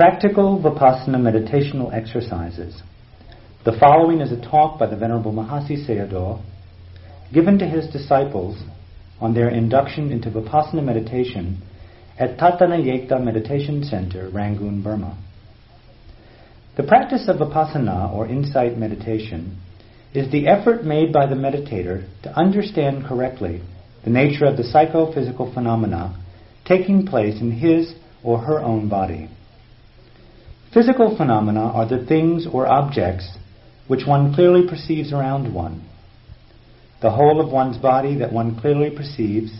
Practical Vipassana Meditational Exercises. The following is a talk by the Venerable Mahasi Sayadaw given to his disciples on their induction into Vipassana meditation at Thathana Yeiktha Meditation Center, Rangoon, Burma. The practice of Vipassana or insight meditation is the effort made by the meditator to understand correctly the nature of the psychophysical phenomena taking place in his or her own body. Physical phenomena are the things or objects which one clearly perceives around one. The whole of one's body that one clearly perceives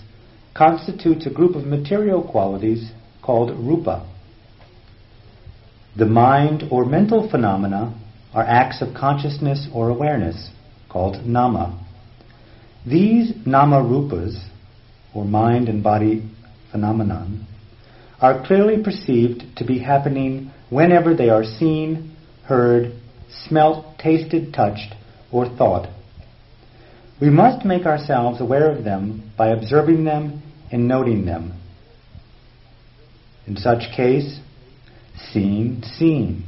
constitutes a group of material qualities called rupa. The mind or mental phenomena are acts of consciousness or awareness called nama. These nama rupas, or mind and body phenomenon, are clearly perceived to be happening whenever they are seen, heard, smelt, tasted, touched, or thought. We must make ourselves aware of them by observing them and noting them. In such case, seeing, seeing.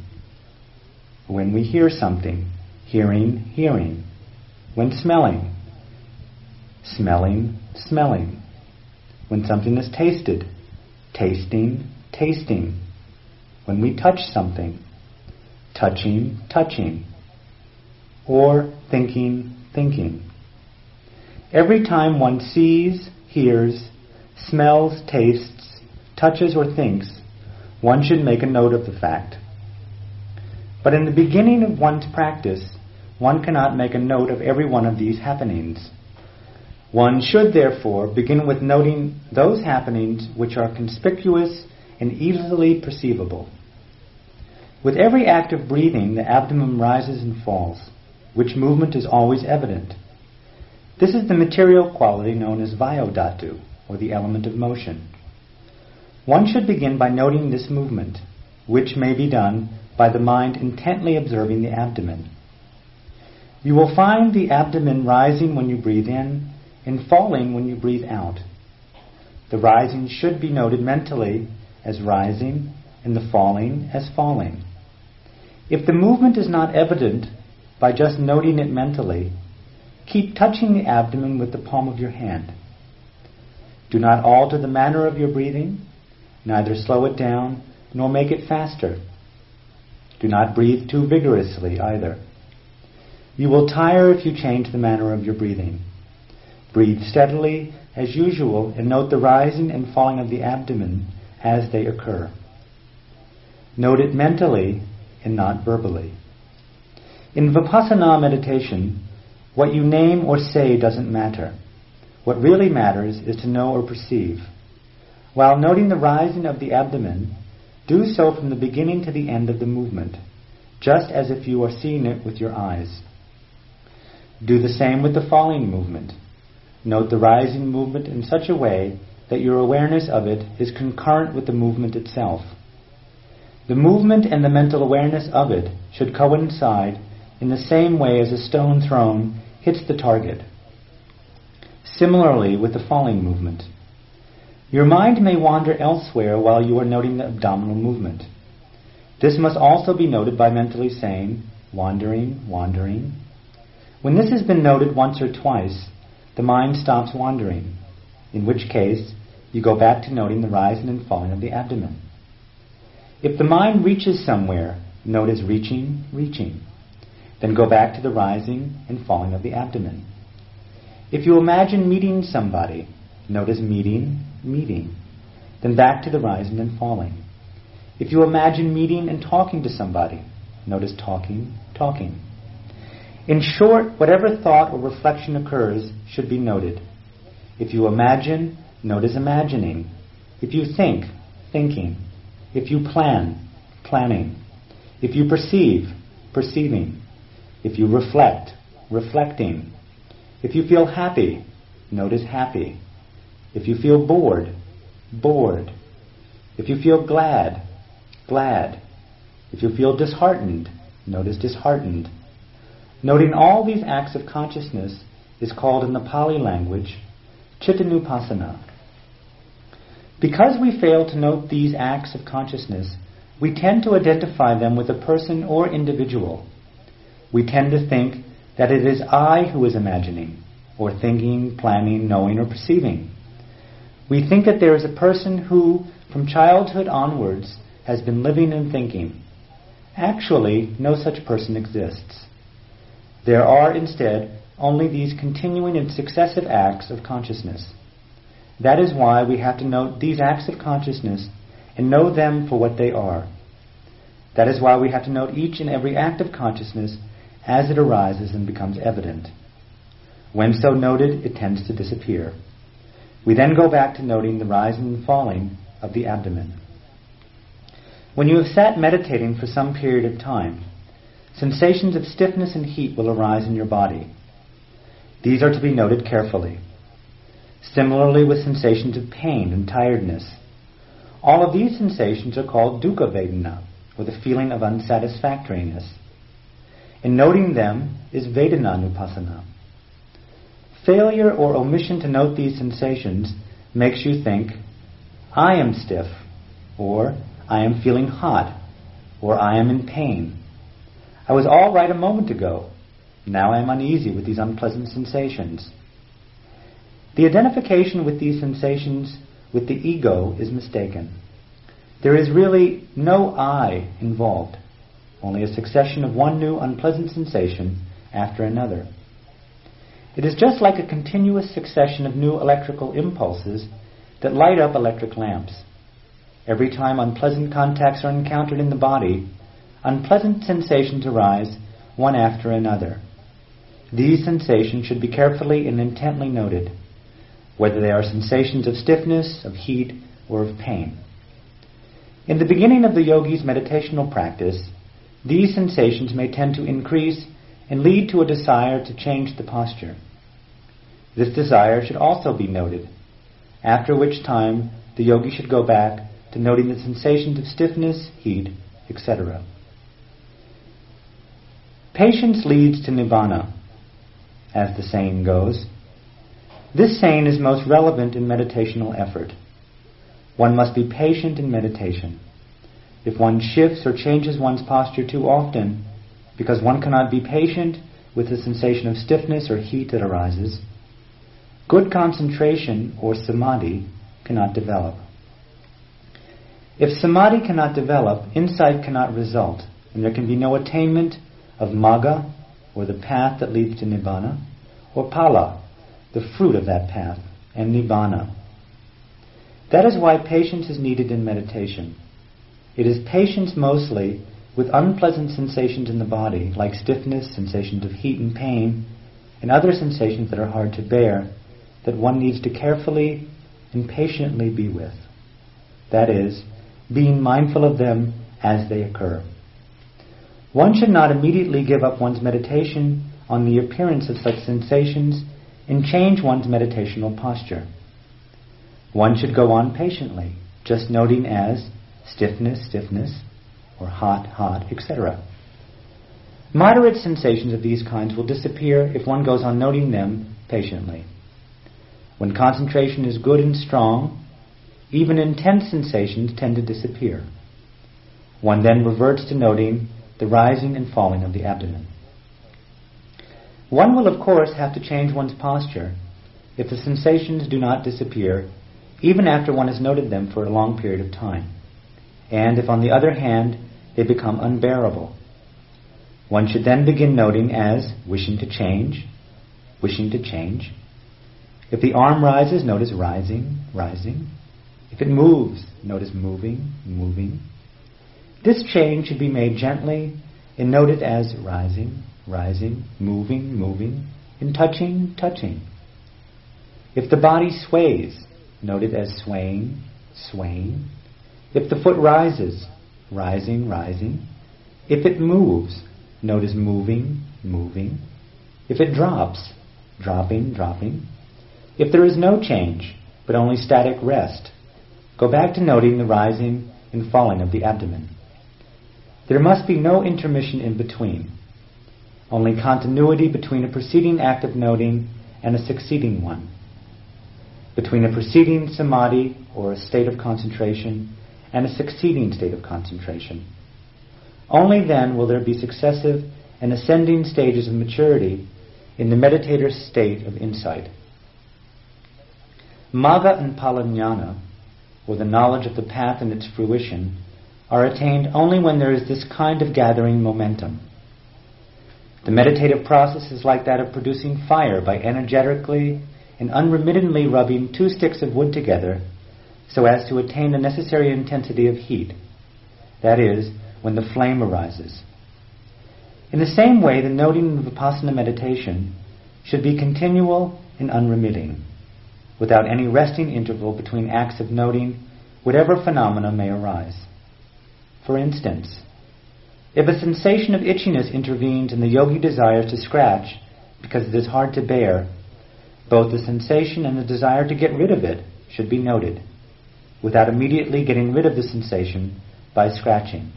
When we hear something, hearing, hearing. When smelling, smelling, smelling. When something is tasted, tasting, tasting. When we touch something, touching, touching. Or thinking, thinking. Every time one sees, hears, smells, tastes, touches, or thinks, one should make a note of the fact. But in the beginning of one's practice, one cannot make a note of every one of these happenings. One should therefore begin with noting those happenings which are conspicuous and easily perceivable. With every act of breathing, the abdomen rises and falls, which movement is always evident. This is the material quality known as vayodhatu, or the element of motion. One should begin by noting this movement, which may be done by the mind intently observing the abdomen. You will find the abdomen rising when you breathe in and falling when you breathe out. The rising should be noted mentally as rising and the falling as falling. If the movement is not evident by just noting it mentally, keep touching the abdomen with the palm of your hand. Do not alter the manner of your breathing, neither slow it down nor make it faster. Do not breathe too vigorously either. You will tire if you change the manner of your breathing. Breathe steadily as usual and note the rising and falling of the abdomen as they occur. Note it mentally and not verbally. In Vipassana meditation, what you name or say doesn't matter. What really matters is to know or perceive. While noting the rising of the abdomen, do so from the beginning to the end of the movement, just as if you are seeing it with your eyes. Do the same with the falling movement. Note the rising movement in such a way that your awareness of it is concurrent with the movement itself. The movement and the mental awareness of it should coincide in the same way as a stone thrown hits the target. Similarly with the falling movement. Your mind may wander elsewhere while you are noting the abdominal movement. This must also be noted by mentally saying, wandering, wandering. When this has been noted once or twice, the mind stops wandering, in which case you go back to noting the rising and falling of the abdomen. If the mind reaches somewhere, note as reaching, reaching. Then go back to the rising and falling of the abdomen. If you imagine meeting somebody, note as meeting, meeting. Then back to the rising and falling. If you imagine meeting and talking to somebody, note as talking, talking. In short, whatever thought or reflection occurs should be noted. If you imagine, note as imagining. If you think, thinking. If you plan, planning. If you perceive, perceiving. If you reflect, reflecting. If you feel happy, notice happy. If you feel bored, bored. If you feel glad, glad. If you feel disheartened, notice disheartened. Noting all these acts of consciousness is called in the Pali language chittanupassana. Because we fail to note these acts of consciousness, we tend to identify them with a person or individual. We tend to think that it is I who is imagining, or thinking, planning, knowing, or perceiving. We think that there is a person who, from childhood onwards, has been living and thinking. Actually, no such person exists. There are instead only these continuing and successive acts of consciousness. That is why we have to note these acts of consciousness and know them for what they are. That is why we have to note each and every act of consciousness as it arises and becomes evident. When so noted, it tends to disappear. We then go back to noting the rising and falling of the abdomen. When you have sat meditating for some period of time, sensations of stiffness and heat will arise in your body. These are to be noted carefully. Similarly with sensations of pain and tiredness. All of these sensations are called dukkha vedana, or the feeling of unsatisfactoriness. In noting them is Vedananupassana. Failure or omission to note these sensations makes you think, I am stiff, or I am feeling hot, or I am in pain. I was all right a moment ago. Now I am uneasy with these unpleasant sensations. The identification with these sensations with the ego is mistaken. There is really no I involved, only a succession of one new unpleasant sensation after another. It is just like a continuous succession of new electrical impulses that light up electric lamps. Every time unpleasant contacts are encountered in the body, unpleasant sensations arise one after another. These sensations should be carefully and intently noted, whether they are sensations of stiffness, of heat, or of pain. In the beginning of the yogi's meditational practice, these sensations may tend to increase and lead to a desire to change the posture. This desire should also be noted, after which time the yogi should go back to noting the sensations of stiffness, heat, etc. Patience leads to nibbana, as the saying goes. This saying is most relevant in meditational effort. One must be patient in meditation. If one shifts or changes one's posture too often, because one cannot be patient with the sensation of stiffness or heat that arises, good concentration or samadhi cannot develop. If samadhi cannot develop, insight cannot result, and there can be no attainment of magga, or the path that leads to nibbana, or Phala, the fruit of that path, and nibbana. That is why patience is needed in meditation. It is patience mostly with unpleasant sensations in the body, like stiffness, sensations of heat and pain, and other sensations that are hard to bear, that one needs to carefully and patiently be with. That is, being mindful of them as they occur. One should not immediately give up one's meditation on the appearance of such sensations and change one's meditational posture. One should go on patiently, just noting as stiffness, stiffness, or hot, hot, etc. Moderate sensations of these kinds will disappear if one goes on noting them patiently. When concentration is good and strong, even intense sensations tend to disappear. One then reverts to noting the rising and falling of the abdomen. One will, of course, have to change one's posture if the sensations do not disappear, even after one has noted them for a long period of time and if on the other hand they become unbearable. One should then begin noting as wishing to change, wishing to change. If the arm rises, notice rising, rising. If it moves, notice moving, moving. This change should be made gently and noted as rising, rising, moving, moving, and touching, touching. If the body sways, note it as swaying, swaying. If the foot rises, rising, rising. If it moves, note as moving, moving. If it drops, dropping, dropping. If there is no change, but only static rest, go back to noting the rising and falling of the abdomen. There must be no intermission in between, only continuity between a preceding act of noting and a succeeding one, between a preceding samadhi or a state of concentration and a succeeding state of concentration. Only then will there be successive and ascending stages of maturity in the meditator's state of insight. Magga and Phalajnana, or the knowledge of the path and its fruition, are attained only when there is this kind of gathering momentum. The meditative process is like that of producing fire by energetically and unremittingly rubbing two sticks of wood together so as to attain the necessary intensity of heat. That is, when the flame arises. In the same way, the noting of Vipassana meditation should be continual and unremitting, without any resting interval between acts of noting whatever phenomena may arise. For instance, if a sensation of itchiness intervenes and the yogi desires to scratch because it is hard to bear, both the sensation and the desire to get rid of it should be noted, without immediately getting rid of the sensation by scratching.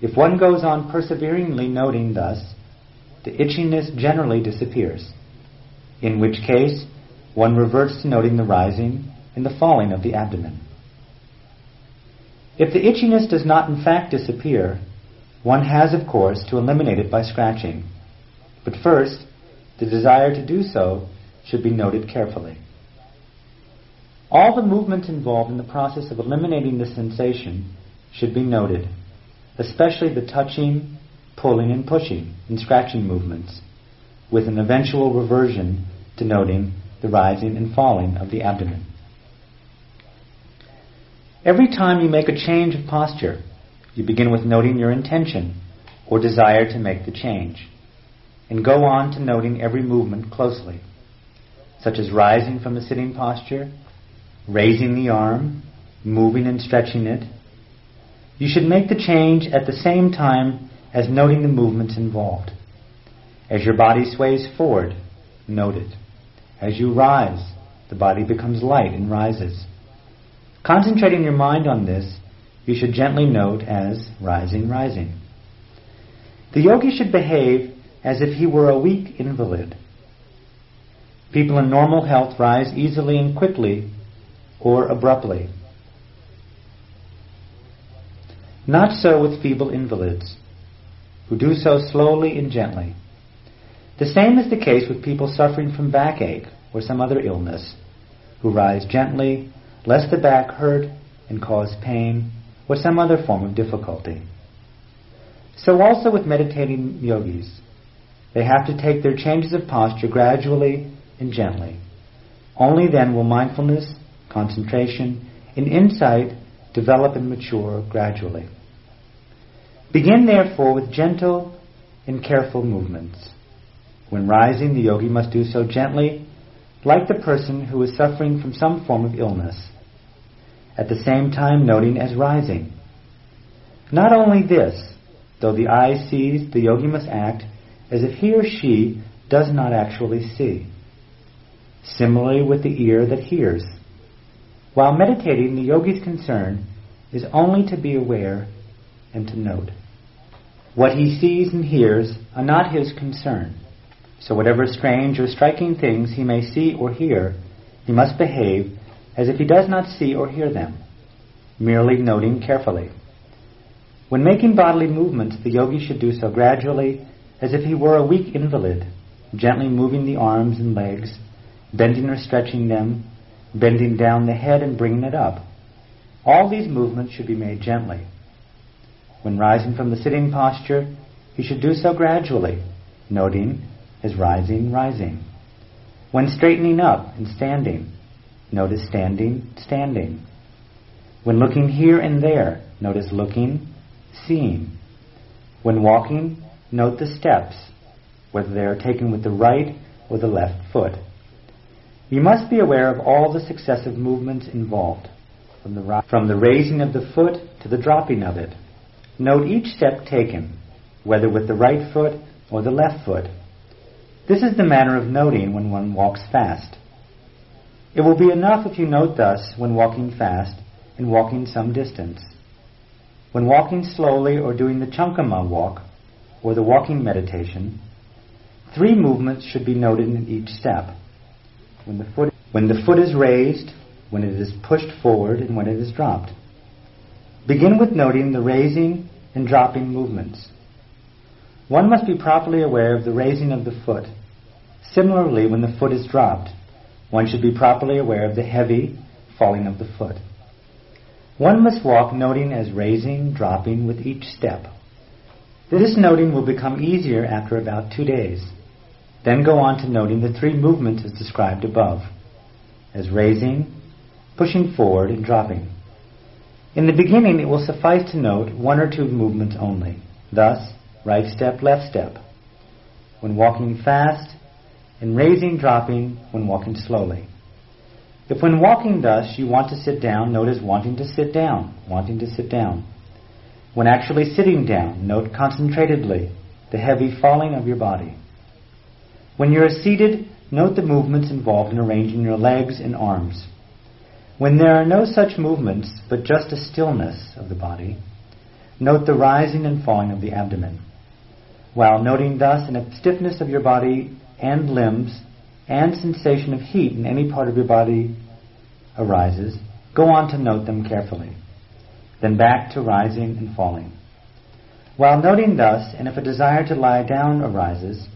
If one goes on perseveringly noting thus, the itchiness generally disappears, in which case one reverts to noting the rising and the falling of the abdomen. If the itchiness does not in fact disappear, one has, of course, to eliminate it by scratching. But first, the desire to do so should be noted carefully. All the movements involved in the process of eliminating the sensation should be noted, especially the touching, pulling, and pushing and scratching movements, with an eventual reversion denoting the rising and falling of the abdomen. Every time you make a change of posture, you begin with noting your intention or desire to make the change, and go on to noting every movement closely, such as rising from the sitting posture, raising the arm, moving and stretching it. You should make the change at the same time as noting the movements involved. As your body sways forward, note it. As you rise, the body becomes light and rises. Concentrating your mind on this, you should gently note as rising, rising. The yogi should behave as if he were a weak invalid. People in normal health rise easily and quickly or abruptly. Not so with feeble invalids, who do so slowly and gently. The same is the case with people suffering from backache or some other illness, who rise gently, lest the back hurt and cause pain or some other form of difficulty. So also with meditating yogis, they have to take their changes of posture gradually and gently. Only then will mindfulness, concentration, and insight develop and mature gradually. Begin therefore with gentle and careful movements. When rising, the yogi must do so gently, like the person who is suffering from some form of illness at the same time noting as rising. Not only this, though the eye sees, the yogi must act as if he or she does not actually see. Similarly with the ear that hears. While meditating, the yogi's concern is only to be aware and to note. What he sees and hears are not his concern. So whatever strange or striking things he may see or hear, he must behave as if he does not see or hear them, merely noting carefully. When making bodily movements, the yogi should do so gradually, as if he were a weak invalid, gently moving the arms and legs, bending or stretching them, bending down the head and bringing it up. All these movements should be made gently. When rising from the sitting posture, he should do so gradually, noting his rising, rising. When straightening up and standing, Notice standing, standing. When looking here and there, notice looking, seeing. When walking, note the steps, whether they are taken with the right or the left foot. You must be aware of all the successive movements involved, from the, from the raising of the foot to the dropping of it. Note each step taken, whether with the right foot or the left foot. This is the manner of noting when one walks fast. It will be enough if you note thus when walking fast and walking some distance. When walking slowly or doing the Changama walk or the walking meditation, three movements should be noted in each step. When the foot, when the foot is raised, when it is pushed forward, and when it is dropped. Begin with noting the raising and dropping movements. One must be properly aware of the raising of the foot. Similarly, when the foot is dropped, one should be properly aware of the heavy falling of the foot. One must walk noting as raising, dropping with each step. This noting will become easier after about two days. Then go on to noting the three movements as described above, as raising, pushing forward, and dropping. In the beginning, it will suffice to note one or two movements only. Thus, right step, left step. When walking fast, and raising, dropping when walking slowly. If when walking thus you want to sit down, note as wanting to sit down, wanting to sit down. When actually sitting down, note concentratedly the heavy falling of your body. When you are seated, note the movements involved in arranging your legs and arms. When there are no such movements, but just a stillness of the body, note the rising and falling of the abdomen. While noting thus and an stiffness of your body and limbs and sensation of heat in any part of your body arises, go on to note them carefully. Then back to rising and falling. While noting thus, and if a desire to lie down arises,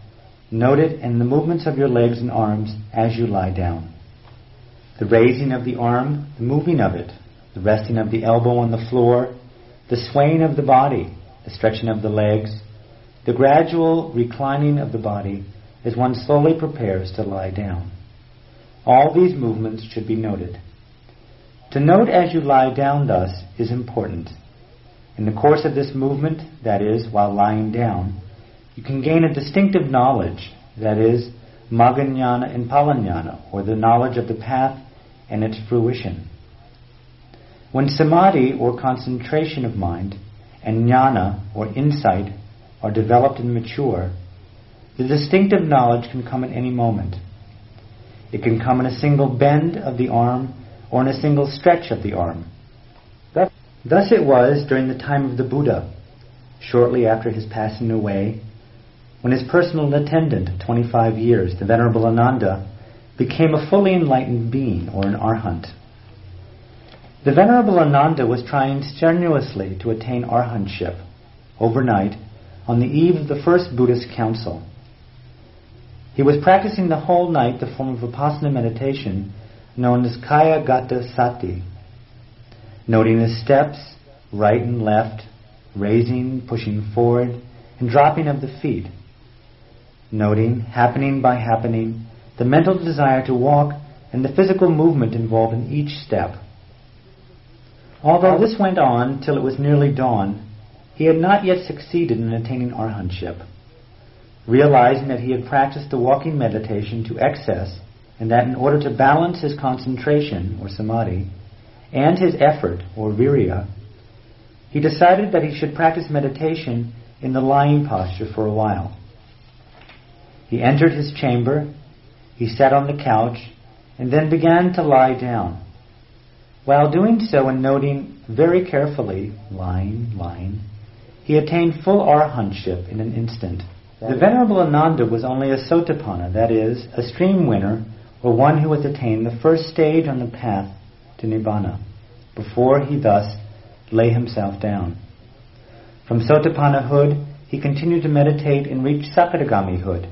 Note it in the movements of your legs and arms as you lie down. The raising of the arm, the moving of it, the resting of the elbow on the floor, the swaying of the body, the stretching of the legs, the gradual reclining of the body as one slowly prepares to lie down. All these movements should be noted. To note as you lie down thus is important. In the course of this movement, that is, while lying down, you can gain a distinctive knowledge, that is, Maganyana and Palanyana, or the knowledge of the path and its fruition. When samadhi, or concentration of mind, and jnana, or insight, are developed and mature, the distinctive knowledge can come at any moment. It can come in a single bend of the arm or in a single stretch of the arm. Thus, it was during the time of the Buddha, shortly after his passing away, when his personal attendant of 25 years, the Venerable Ananda, became a fully enlightened being, or an arhat. The Venerable Ananda was trying strenuously to attain arhatship overnight on the eve of the first Buddhist council. He was practicing the whole night the form of vipassana meditation known as Kaya Gata Sati, noting his steps, right and left, raising, pushing forward, and dropping of the feet noting, happening by happening, the mental desire to walk and the physical movement involved in each step. Although this went on till it was nearly dawn, he had not yet succeeded in attaining arhatship. Realizing that he had practiced the walking meditation to excess, and that in order to balance his concentration, or samadhi, and his effort, or virya, he decided that he should practice meditation in the lying posture for a while. He entered his chamber, he sat on the couch, and then began to lie down. While doing so and noting very carefully, lying, lying, he attained full arhatship in an instant. The Venerable Ananda was only a sotapanna, that is, a stream winner, or one who has attained the first stage on the path to Nibbana, before he thus lay himself down. From sotapannahood, he continued to meditate and reached sakadagamihood,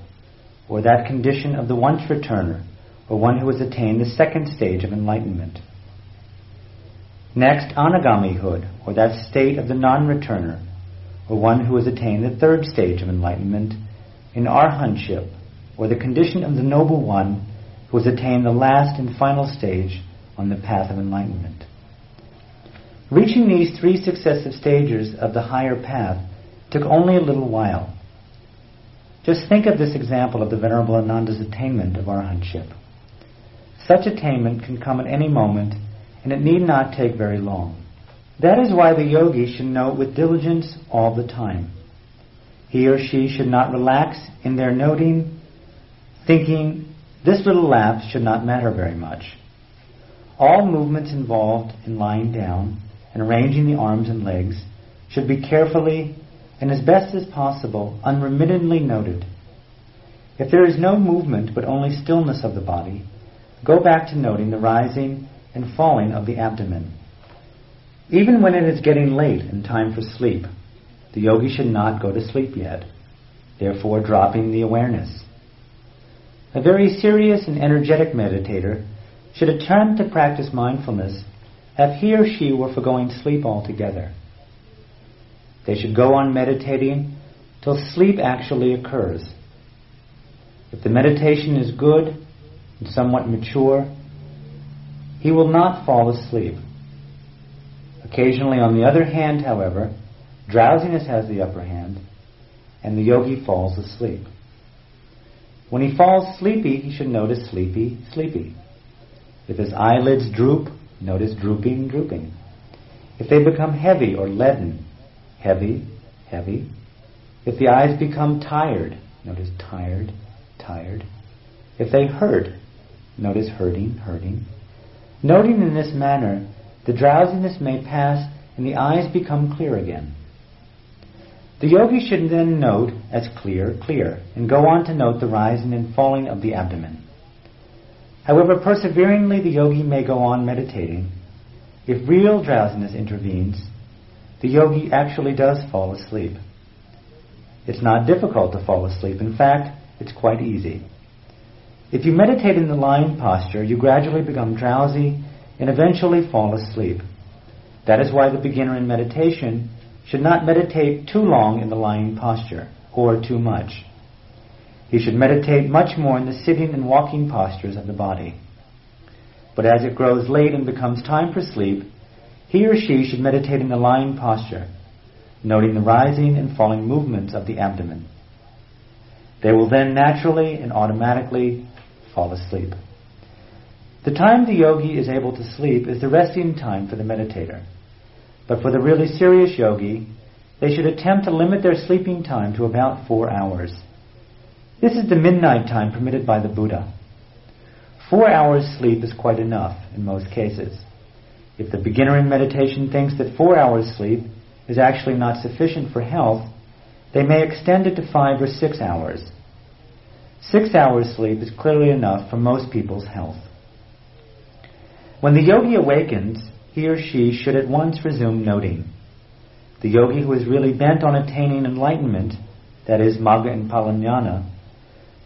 or that condition of the once returner, or one who has attained the second stage of enlightenment. Next, anagamihood, or that state of the non-returner, or one who has attained the third stage of enlightenment, in arhatship, or the condition of the noble one who has attained the last and final stage on the path of enlightenment. Reaching these three successive stages of the higher path took only a little while. Just think of this example of the Venerable Ananda's attainment of arhatship. Such attainment can come at any moment, and it need not take very long. That is why the yogi should note with diligence all the time. He or she should not relax in their noting, thinking, this little lapse should not matter very much. All movements involved in lying down and arranging the arms and legs should be carefully and as best as possible, unremittedly noted. If there is no movement but only stillness of the body, go back to noting the rising and falling of the abdomen. Even when it is getting late and time for sleep, the yogi should not go to sleep yet, therefore dropping the awareness. A very serious and energetic meditator should attempt to practice mindfulness if he or she were foregoing sleep altogether. They should go on meditating till sleep actually occurs. If the meditation is good and somewhat mature, he will not fall asleep. Occasionally, on the other hand, however, drowsiness has the upper hand, and the yogi falls asleep. When he falls sleepy, he should notice sleepy, sleepy. If his eyelids droop, notice drooping, drooping. If they become heavy or leaden, heavy, heavy. If the eyes become tired, notice tired, tired. If they hurt, notice hurting, hurting. Noting in this manner, the drowsiness may pass and the eyes become clear again. The yogi should then note as clear, clear, and go on to note the rising and falling of the abdomen. However, perseveringly the yogi may go on meditating. If real drowsiness intervenes, the yogi actually does fall asleep. It's not difficult to fall asleep. In fact, it's quite easy. If you meditate in the lying posture, you gradually become drowsy and eventually fall asleep. That is why the beginner in meditation should not meditate too long in the lying posture or too much. He should meditate much more in the sitting and walking postures of the body. But as it grows late and becomes time for sleep, he or she should meditate in the lying posture, noting the rising and falling movements of the abdomen. They will then naturally and automatically fall asleep. The time the yogi is able to sleep is the resting time for the meditator. But for the really serious yogi, they should attempt to limit their sleeping time to about four hours. This is the midnight time permitted by the Buddha. Four hours sleep is quite enough in most cases. If the beginner in meditation thinks that four hours sleep is actually not sufficient for health, they may extend it to five or six hours. Six hours sleep is clearly enough for most people's health. When the yogi awakens, he or she should at once resume noting. The yogi who is really bent on attaining enlightenment, that is, Magga and Phalajnana,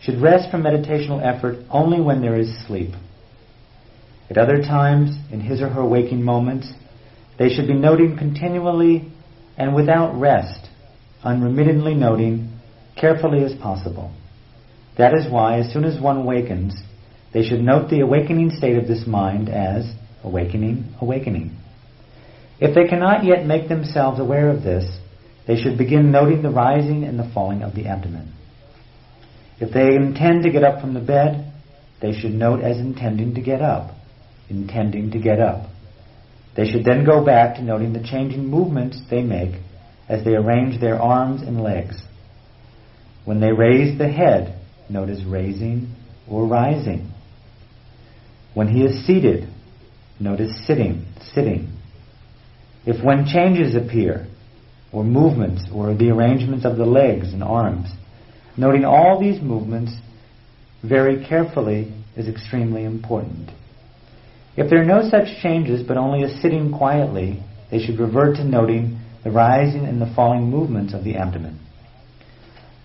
should rest from meditational effort only when there is sleep. At other times, in his or her waking moments, they should be noting continually and without rest, unremittingly noting, carefully as possible. That is why, as soon as one awakens, they should note the awakening state of this mind as awakening, awakening. If they cannot yet make themselves aware of this, they should begin noting the rising and the falling of the abdomen. If they intend to get up from the bed, they should note as intending to get up, intending to get up. They should then go back to noting the changing movements they make as they arrange their arms and legs. When they raise the head, notice raising or rising. When he is seated, Notice sitting, sitting. If when changes appear, or movements, or the arrangements of the legs and arms, noting all these movements very carefully is extremely important. If there are no such changes, but only a sitting quietly, they should revert to noting the rising and the falling movements of the abdomen.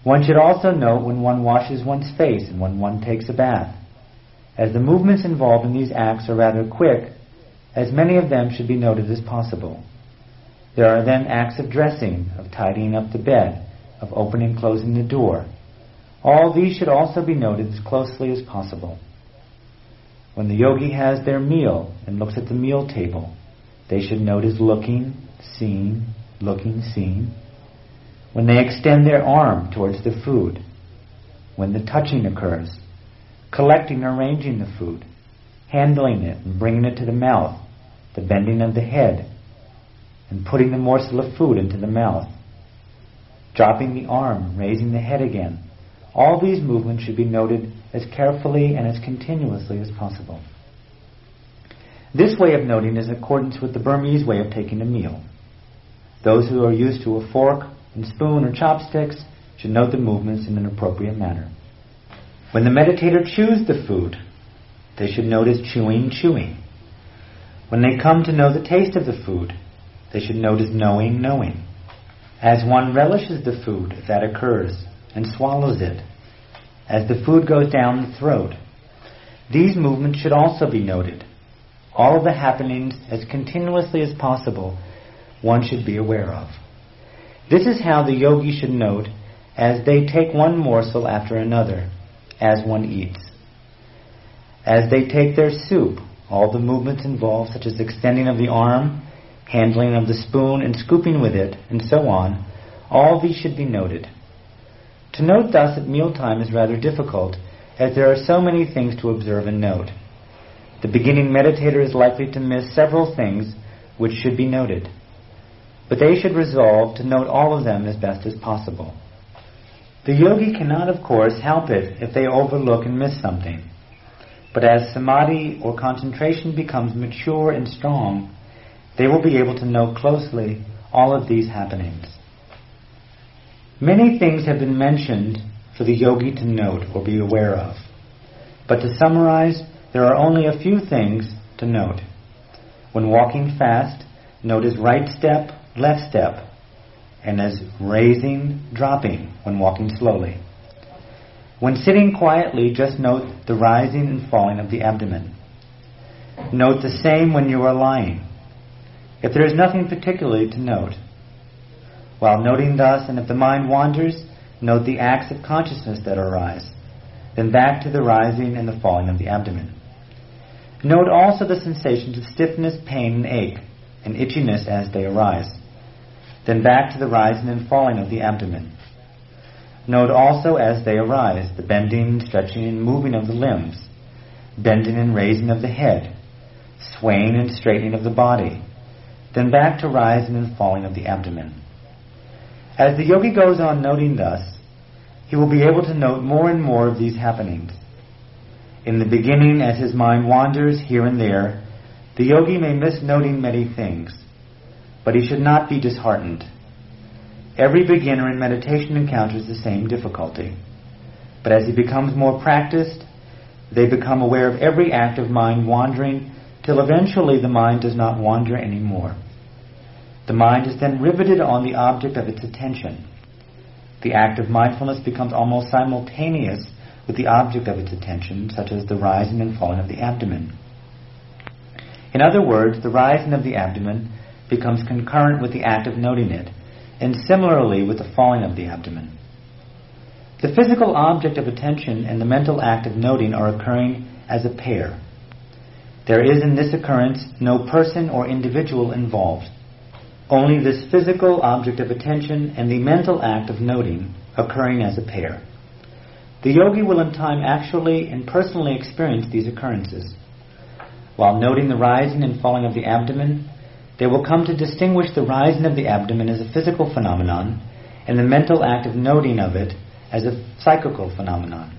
One should also note when one washes one's face and when one takes a bath. As the movements involved in these acts are rather quick, as many of them should be noted as possible. There are then acts of dressing, of tidying up the bed, of opening and closing the door. All these should also be noted as closely as possible. When the yogi has their meal and looks at the meal table, they should note his looking, seeing, looking, seeing. When they extend their arm towards the food, when the touching occurs, collecting and arranging the food, handling it and bringing it to the mouth, the bending of the head, and putting the morsel of food into the mouth, dropping the arm, raising the head again. All these movements should be noted as carefully and as continuously as possible. This way of noting is in accordance with the Burmese way of taking a meal. Those who are used to a fork and spoon or chopsticks should note the movements in an appropriate manner. When the meditator chews the food, they should notice chewing, chewing. When they come to know the taste of the food, they should notice knowing, knowing. As one relishes the food that occurs and swallows it, as the food goes down the throat, these movements should also be noted. All the happenings as continuously as possible one should be aware of. This is how the yogi should note as they take one morsel after another, as one eats. As they take their soup, all the movements involved, such as extending of the arm, handling of the spoon, and scooping with it, and so on, all these should be noted. To note thus at mealtime is rather difficult, as there are so many things to observe and note. The beginning meditator is likely to miss several things which should be noted, but they should resolve to note all of them as best as possible. The yogi cannot, of course, help it if they overlook and miss something. But as samadhi or concentration becomes mature and strong, they will be able to note closely all of these happenings. Many things have been mentioned for the yogi to note or be aware of. But to summarize, there are only a few things to note. When walking fast, notice right step, left step, and as raising, dropping when walking slowly. When sitting quietly, just note the rising and falling of the abdomen. Note the same when you are lying. If there is nothing particularly to note, while noting thus, and if the mind wanders, note the acts of consciousness that arise, then back to the rising and the falling of the abdomen. Note also the sensations of stiffness, pain, and ache, and itchiness as they arise, then back to the rising and falling of the abdomen. Note also as they arise the bending, stretching, and moving of the limbs, bending and raising of the head, swaying and straightening of the body, then back to rising and falling of the abdomen. As the yogi goes on noting thus, he will be able to note more and more of these happenings. In the beginning, as his mind wanders here and there, the yogi may miss noting many things, but he should not be disheartened. Every beginner in meditation encounters the same difficulty. But as he becomes more practiced, they become aware of every act of mind wandering till eventually the mind does not wander anymore. The mind is then riveted on the object of its attention. The act of mindfulness becomes almost simultaneous with the object of its attention, such as the rising and falling of the abdomen. In other words, the rising of the abdomen becomes concurrent with the act of noting it, and similarly with the falling of the abdomen. The physical object of attention and the mental act of noting are occurring as a pair. There is in this occurrence no person or individual involved. Only this physical object of attention and the mental act of noting occurring as a pair. The yogi will in time actually and personally experience these occurrences. While noting the rising and falling of the abdomen, they will come to distinguish the rising of the abdomen as a physical phenomenon and the mental act of noting of it as a psychical phenomenon.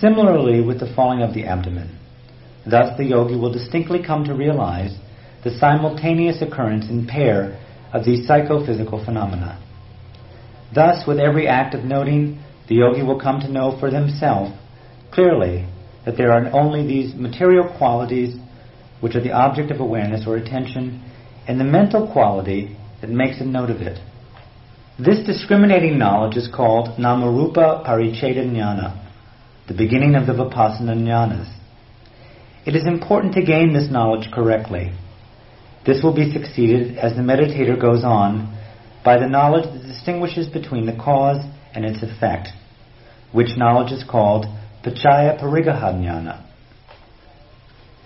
Similarly with the falling of the abdomen. Thus the yogi will distinctly come to realize the simultaneous occurrence in pair of these psychophysical phenomena. Thus, with every act of noting, the yogi will come to know for himself clearly that there are only these material qualities which are the object of awareness or attention, and the mental quality that makes a note of it. This discriminating knowledge is called Namarupa Pariccheda Jnana, the beginning of the Vipassana jnanas. It is important to gain this knowledge correctly. This will be succeeded as the meditator goes on by the knowledge that distinguishes between the cause and its effect, which knowledge is called Paccaya Pariggaha Jnana.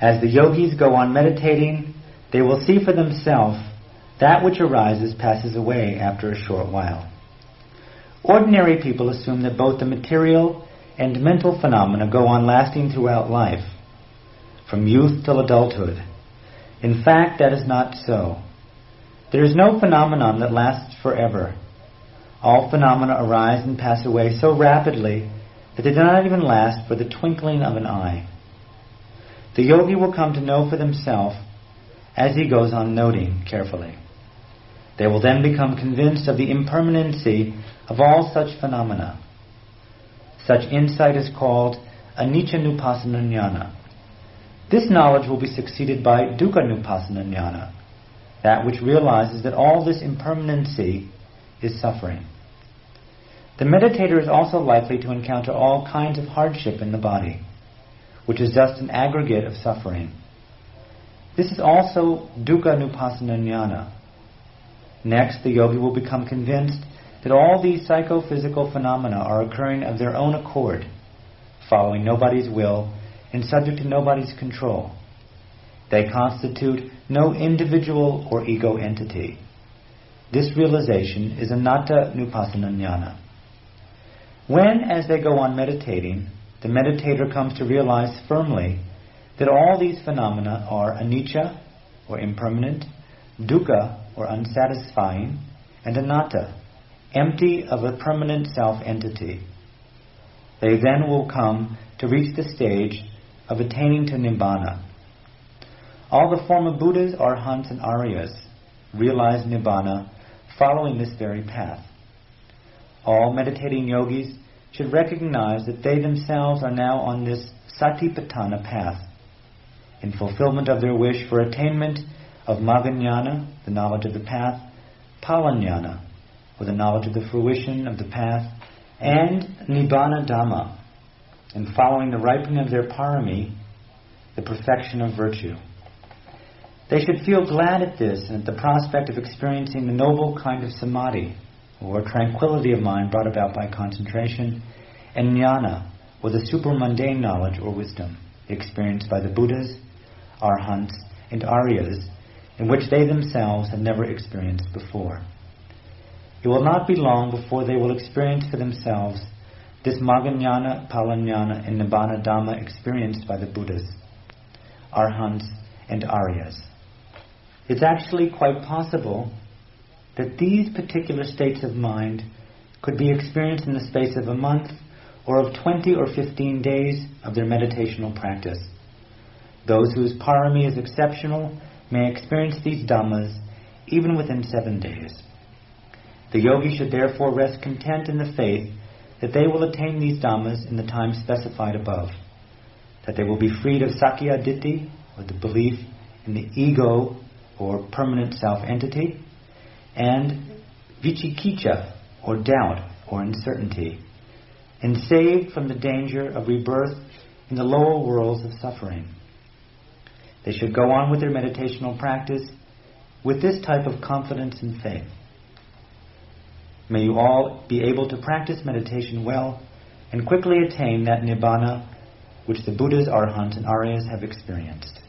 As the yogis go on meditating, they will see for themselves that which arises passes away after a short while. Ordinary people assume that both the material and mental phenomena go on lasting throughout life, from youth till adulthood. In fact, that is not so. There is no phenomenon that lasts forever. All phenomena arise and pass away so rapidly that they do not even last for the twinkling of an eye. The yogi will come to know for himself as he goes on noting carefully. They will then become convinced of the impermanency of all such phenomena. Such insight is called anicca nupassana jnana. This knowledge will be succeeded by dukkha nupassana jnana, that which realizes that all this impermanency is suffering. The meditator is also likely to encounter all kinds of hardship in the body, which is just an aggregate of suffering. This is also dukkha nupassana jnana. Next, the yogi will become convinced that all these psychophysical phenomena are occurring of their own accord, following nobody's will and subject to nobody's control. They constitute no individual or ego entity. This realization is anatta nupassana jnana. When, as they go on meditating, the meditator comes to realize firmly that all these phenomena are anicca, or impermanent, dukkha, or unsatisfying, and anatta, empty of a permanent self entity. They then will come to reach the stage of attaining to Nibbana. All the former Buddhas, Arhants, and Aryas realize Nibbana following this very path. All meditating yogis should recognize that they themselves are now on this satipatthana path in fulfillment of their wish for attainment of Magga the knowledge of the path, Phalajnana, or the knowledge of the fruition of the path, and Nibbana Dhamma, in following the ripening of their parami, the perfection of virtue. They should feel glad at this and at the prospect of experiencing the noble kind of samadhi, or tranquility of mind brought about by concentration, and jnana, or the supermundane knowledge or wisdom experienced by the Buddhas, Arhants, and Aryas, in which they themselves have never experienced before. It will not be long before they will experience for themselves this Magga Phalajnana, and Nibbana Dhamma experienced by the Buddhas, Arhants, and Aryas. It's actually quite possible that these particular states of mind could be experienced in the space of a month or of 20 or 15 days of their meditational practice. Those whose parami is exceptional may experience these dhammas even within seven days. The yogi should therefore rest content in the faith that they will attain these dhammas in the time specified above, that they will be freed of sakkaya ditthi, or the belief in the ego or permanent self-entity, and vicikiccha, or doubt or uncertainty, and saved from the danger of rebirth in the lower worlds of suffering. They should go on with their meditational practice with this type of confidence and faith. May you all be able to practice meditation well and quickly attain that nibbana which the Buddhas, Arhants, and Aryas have experienced.